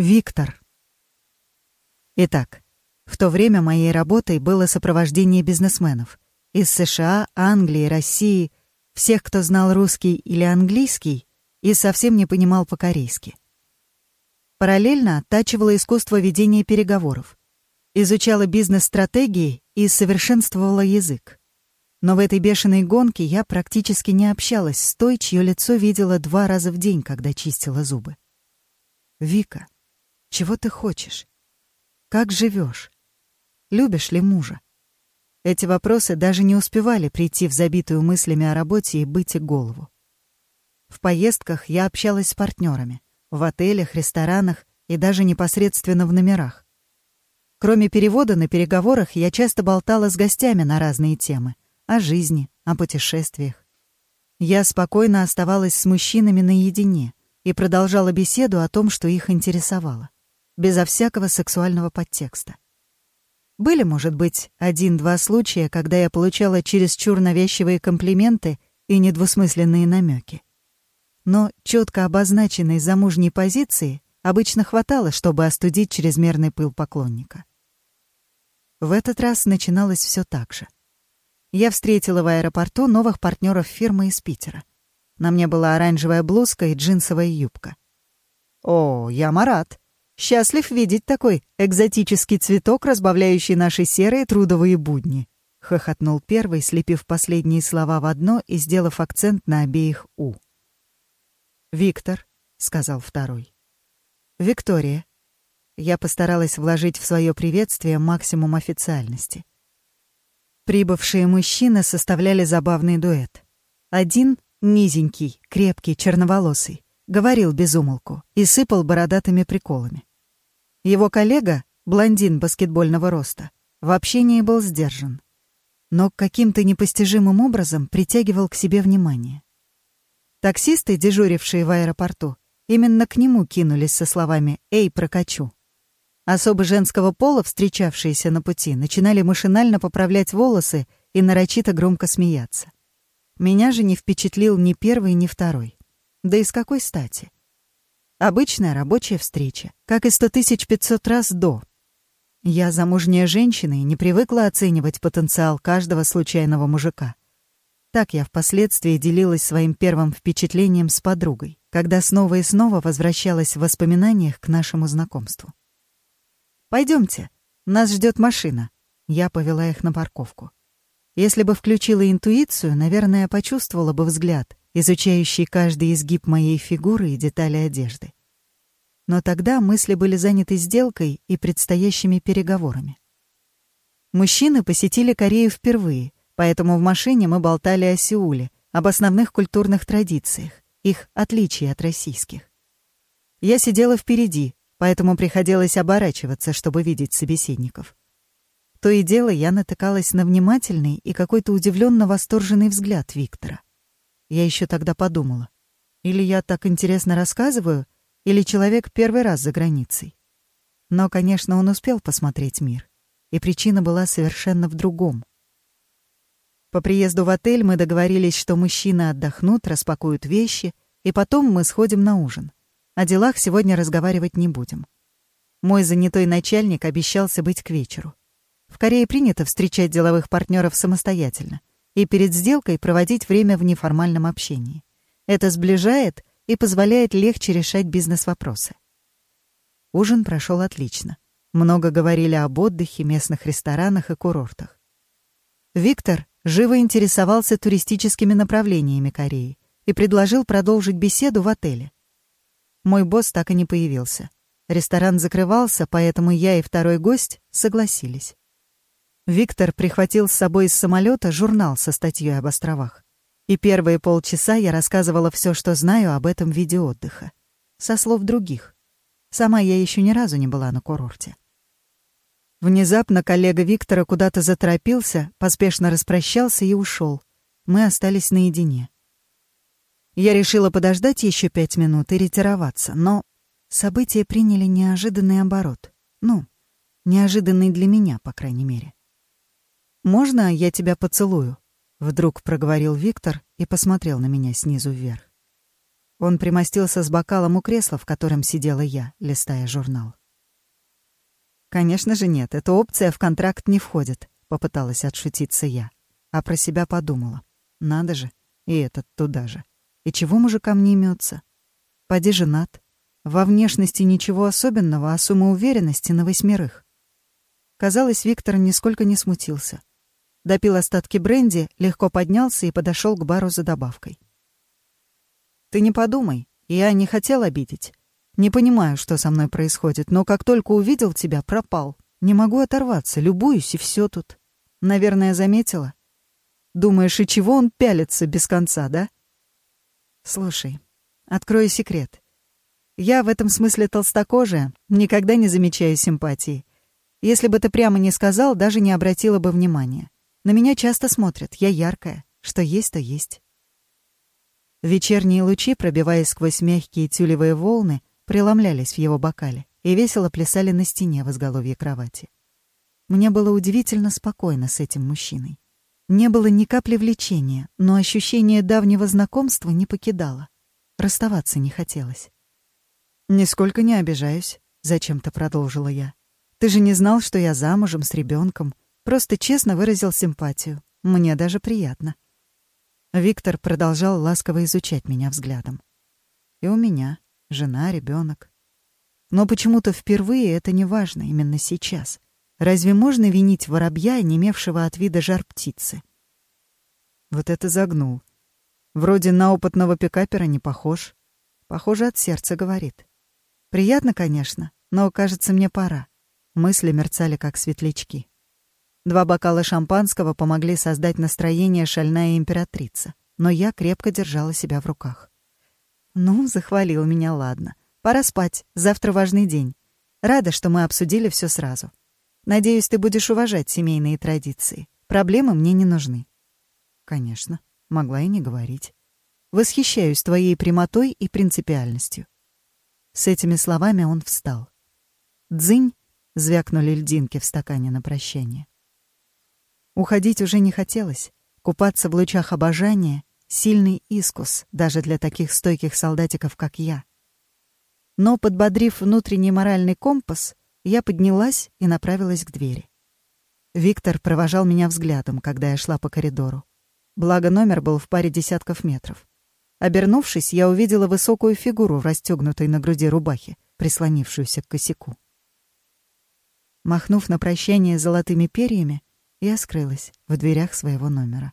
Виктор. Итак, в то время моей работой было сопровождение бизнесменов из США, Англии, России, всех, кто знал русский или английский и совсем не понимал по-корейски. Параллельно оттачивала искусство ведения переговоров, изучала бизнес-стратегии и совершенствовала язык. Но в этой бешеной гонке я практически не общалась с той, чье лицо видела два раза в день, когда чистила зубы. «Вика, чего ты хочешь? Как живешь? Любишь ли мужа?» Эти вопросы даже не успевали прийти в забитую мыслями о работе и быте голову. В поездках я общалась с партнерами, в отелях, ресторанах и даже непосредственно в номерах. Кроме перевода на переговорах, я часто болтала с гостями на разные темы — о жизни, о путешествиях. Я спокойно оставалась с мужчинами наедине и продолжала беседу о том, что их интересовало безо всякого сексуального подтекста. Были, может быть, один-два случая, когда я получала чересчур навязчивые комплименты и недвусмысленные намеки. Но четко обозначенной замужней позиции обычно хватало, чтобы остудить чрезмерный пыл поклонника. В этот раз начиналось все так же. Я встретила в аэропорту новых партнеров фирмы из Питера. На мне была оранжевая блузка и джинсовая юбка. «О, я Марат», Счастлив видеть такой экзотический цветок, разбавляющий наши серые трудовые будни. Хохотнул первый, слепив последние слова в одно и сделав акцент на обеих «у». «Виктор», — сказал второй. «Виктория». Я постаралась вложить в свое приветствие максимум официальности. Прибывшие мужчины составляли забавный дуэт. Один — низенький, крепкий, черноволосый, говорил без умолку и сыпал бородатыми приколами. Его коллега, блондин баскетбольного роста, в общении был сдержан, но каким-то непостижимым образом притягивал к себе внимание. Таксисты, дежурившие в аэропорту, именно к нему кинулись со словами «Эй, прокачу». Особо женского пола, встречавшиеся на пути, начинали машинально поправлять волосы и нарочито громко смеяться. Меня же не впечатлил ни первый, ни второй. Да и с какой стати? Обычная рабочая встреча, как и сто тысяч пятьсот раз до. Я замужняя женщина и не привыкла оценивать потенциал каждого случайного мужика. Так я впоследствии делилась своим первым впечатлением с подругой, когда снова и снова возвращалась в воспоминаниях к нашему знакомству. Пойдемте, нас ждет машина. Я повела их на парковку. Если бы включила интуицию, наверное, почувствовала бы взгляд, изучающий каждый изгиб моей фигуры и детали одежды. Но тогда мысли были заняты сделкой и предстоящими переговорами. Мужчины посетили Корею впервые, поэтому в машине мы болтали о Сеуле, об основных культурных традициях, их отличии от российских. Я сидела впереди, поэтому приходилось оборачиваться, чтобы видеть собеседников. То и дело я натыкалась на внимательный и какой-то удивленно восторженный взгляд Виктора. Я еще тогда подумала. Или я так интересно рассказываю, или человек первый раз за границей. Но, конечно, он успел посмотреть мир. И причина была совершенно в другом. По приезду в отель мы договорились, что мужчины отдохнут, распакуют вещи, и потом мы сходим на ужин. О делах сегодня разговаривать не будем. Мой занятой начальник обещался быть к вечеру. В Корее принято встречать деловых партнеров самостоятельно и перед сделкой проводить время в неформальном общении. Это сближает и позволяет легче решать бизнес-вопросы. Ужин прошел отлично. Много говорили об отдыхе, местных ресторанах и курортах. Виктор живо интересовался туристическими направлениями Кореи и предложил продолжить беседу в отеле. Мой босс так и не появился. Ресторан закрывался, поэтому я и второй гость согласились. Виктор прихватил с собой из самолета журнал со статьей об островах. И первые полчаса я рассказывала все, что знаю об этом виде отдыха. Со слов других. Сама я еще ни разу не была на курорте. Внезапно коллега Виктора куда-то заторопился, поспешно распрощался и ушел. Мы остались наедине. Я решила подождать еще пять минут и ретироваться, но события приняли неожиданный оборот. Ну, неожиданный для меня, по крайней мере. «Можно я тебя поцелую?» — вдруг проговорил Виктор и посмотрел на меня снизу вверх. Он примостился с бокалом у кресла, в котором сидела я, листая журнал. «Конечно же нет, эта опция в контракт не входит», — попыталась отшутиться я. А про себя подумала. «Надо же, и этот туда же. И чего мужикам не имется? Поди женат. Во внешности ничего особенного, а самоуверенности на восьмерых». Казалось, Виктор нисколько не смутился. Допил остатки бренди, легко поднялся и подошел к бару за добавкой. «Ты не подумай, я не хотел обидеть. Не понимаю, что со мной происходит, но как только увидел тебя, пропал. Не могу оторваться, любуюсь, и все тут. Наверное, заметила? Думаешь, и чего он пялится без конца, да? Слушай, открою секрет. Я в этом смысле толстокожая, никогда не замечаю симпатии. Если бы ты прямо не сказал, даже не обратила бы внимания. На меня часто смотрят, я яркая. Что есть, то есть. Вечерние лучи, пробиваясь сквозь мягкие тюлевые волны, преломлялись в его бокале и весело плясали на стене в изголовье кровати. Мне было удивительно спокойно с этим мужчиной. Не было ни капли влечения, но ощущение давнего знакомства не покидало. Расставаться не хотелось. «Нисколько не обижаюсь», — зачем-то продолжила я. «Ты же не знал, что я замужем с ребенком. Просто честно выразил симпатию. Мне даже приятно». Виктор продолжал ласково изучать меня взглядом. И у меня жена, ребенок. Но почему-то впервые это не важно именно сейчас. Разве можно винить воробья, не имевшего от вида жар птицы? Вот это загнул. Вроде на опытного пикапера не похож. Похоже, от сердца говорит. Приятно, конечно, но, кажется, мне пора. Мысли мерцали, как светлячки. Два бокала шампанского помогли создать настроение шальная императрица, но я крепко держала себя в руках. Ну, захвалил меня, ладно. Пора спать, завтра важный день. Рада, что мы обсудили все сразу. Надеюсь, ты будешь уважать семейные традиции. Проблемы мне не нужны. Конечно, могла и не говорить. Восхищаюсь твоей прямотой и принципиальностью. С этими словами он встал. «Дзынь!» — звякнули льдинки в стакане на прощание. Уходить уже не хотелось. Купаться в лучах обожания — сильный искус даже для таких стойких солдатиков, как я. Но, подбодрив внутренний моральный компас, я поднялась и направилась к двери. Виктор провожал меня взглядом, когда я шла по коридору. Благо, номер был в паре десятков метров. Обернувшись, я увидела высокую фигуру в расстегнутой на груди рубахе, прислонившуюся к косяку. Махнув на прощание золотыми перьями, я скрылась в дверях своего номера.